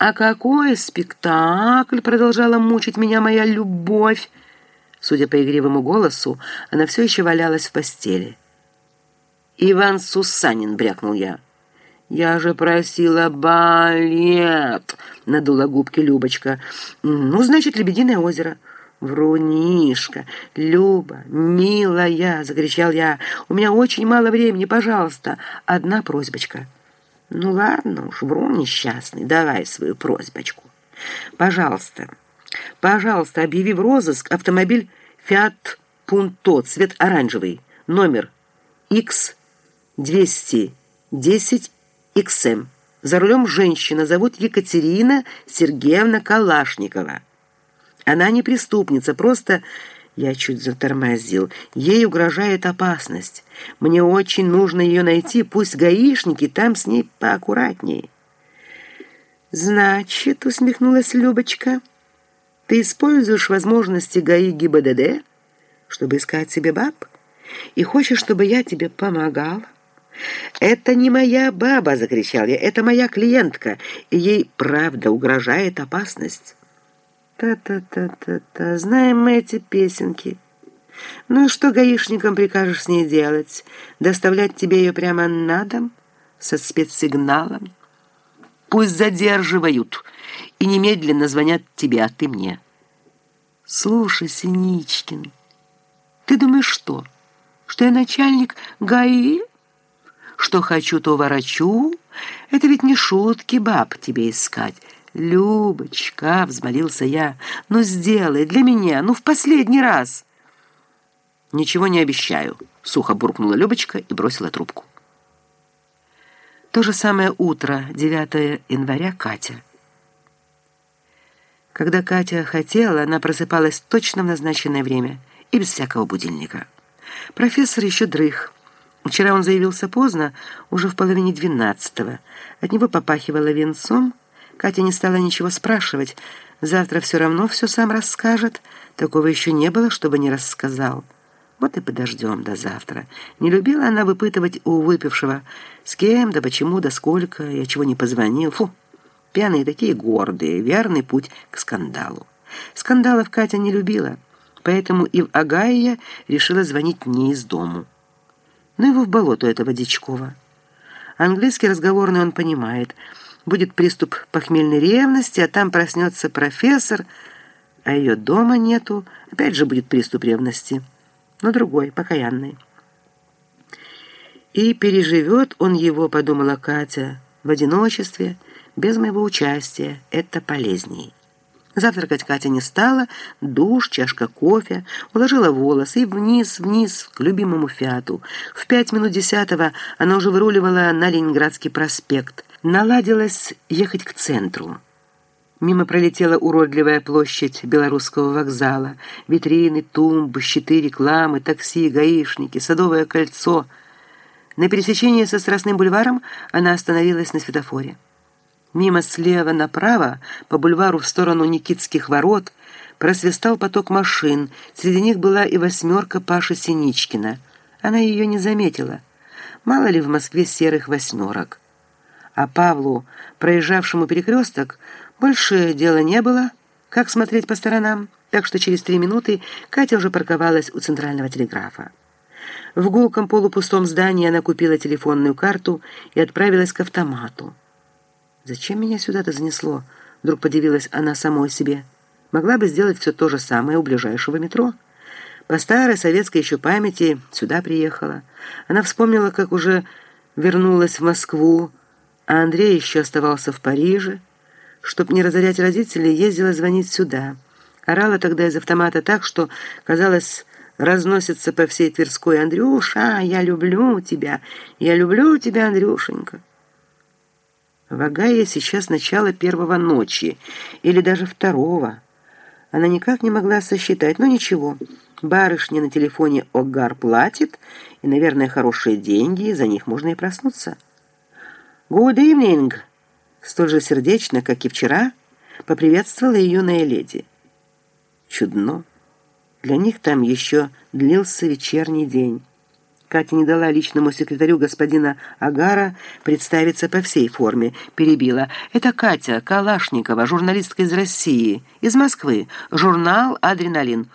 «А какой спектакль?» — продолжала мучить меня моя любовь. Судя по игривому голосу, она все еще валялась в постели. «Иван Сусанин», — брякнул я. «Я же просила балет», — надула губки Любочка. «Ну, значит, «Лебединое озеро». «Врунишка! Люба, милая!» — закричал я. «У меня очень мало времени, пожалуйста, одна просьбочка». «Ну ладно уж, врун несчастный, давай свою просьбочку. Пожалуйста, пожалуйста, объяви в розыск автомобиль «Фиат Пунто», цвет оранжевый, номер X210XM. За рулем женщина, зовут Екатерина Сергеевна Калашникова». Она не преступница, просто... Я чуть затормозил. Ей угрожает опасность. Мне очень нужно ее найти, пусть гаишники там с ней поаккуратнее. «Значит, — усмехнулась Любочка, — ты используешь возможности ГАИ ГИБДД, чтобы искать себе баб, и хочешь, чтобы я тебе помогал?» «Это не моя баба!» — закричал я. «Это моя клиентка, и ей правда угрожает опасность». Та-та-та-та-та, знаем мы эти песенки. Ну и что гаишникам прикажешь с ней делать? Доставлять тебе ее прямо на дом? Со спецсигналом? Пусть задерживают и немедленно звонят тебе, а ты мне. Слушай, Синичкин, ты думаешь что? Что я начальник ГАИ? Что хочу, то ворочу? Это ведь не шутки баб тебе искать. «Любочка!» — взмолился я. «Ну, сделай для меня, ну, в последний раз!» «Ничего не обещаю», — сухо буркнула Любочка и бросила трубку. То же самое утро, 9 января, Катя. Когда Катя хотела, она просыпалась точно в назначенное время и без всякого будильника. Профессор еще дрых. Вчера он заявился поздно, уже в половине двенадцатого. От него попахивало венцом, Катя не стала ничего спрашивать. Завтра все равно все сам расскажет. Такого еще не было, чтобы не рассказал. Вот и подождем до завтра. Не любила она выпытывать у выпившего, с кем, да почему, да сколько, я чего не позвонил. Фу, пьяные такие гордые, верный путь к скандалу. Скандалов Катя не любила, поэтому и в Агая решила звонить не из дому. Ну его в болото этого Дичкова. Английский разговорный он понимает – будет приступ похмельной ревности, а там проснется профессор, а ее дома нету, опять же будет приступ ревности, но другой, покаянный. И переживет он его, подумала Катя, в одиночестве, без моего участия, это полезней. Завтракать Катя не стала, душ, чашка кофе, уложила волосы и вниз, вниз, к любимому «Фиату». В пять минут десятого она уже выруливала на Ленинградский проспект – наладилось ехать к центру. Мимо пролетела уродливая площадь Белорусского вокзала, витрины, тумбы, щиты рекламы, такси, гаишники, Садовое кольцо. На пересечении со Страстным бульваром она остановилась на светофоре. Мимо слева направо, по бульвару в сторону Никитских ворот, просвистал поток машин. Среди них была и восьмерка Паши Синичкина. Она ее не заметила. Мало ли в Москве серых восьмерок а Павлу, проезжавшему перекресток, больше дела не было, как смотреть по сторонам, так что через три минуты Катя уже парковалась у центрального телеграфа. В гулком полупустом здании она купила телефонную карту и отправилась к автомату. «Зачем меня сюда-то занесло?» Вдруг подивилась она самой себе. «Могла бы сделать все то же самое у ближайшего метро». По старой советской еще памяти сюда приехала. Она вспомнила, как уже вернулась в Москву, а Андрей еще оставался в Париже. Чтоб не разорять родителей, ездила звонить сюда. Орала тогда из автомата так, что, казалось, разносится по всей Тверской «Андрюша, я люблю тебя! Я люблю тебя, Андрюшенька!» В Агае сейчас начало первого ночи, или даже второго. Она никак не могла сосчитать, но ничего. Барышня на телефоне Огар платит, и, наверное, хорошие деньги, за них можно и проснуться. «Good evening!» Столь же сердечно, как и вчера, поприветствовала юная леди. Чудно. Для них там еще длился вечерний день. Катя не дала личному секретарю господина Агара представиться по всей форме. Перебила. «Это Катя Калашникова, журналистка из России, из Москвы. Журнал «Адреналин».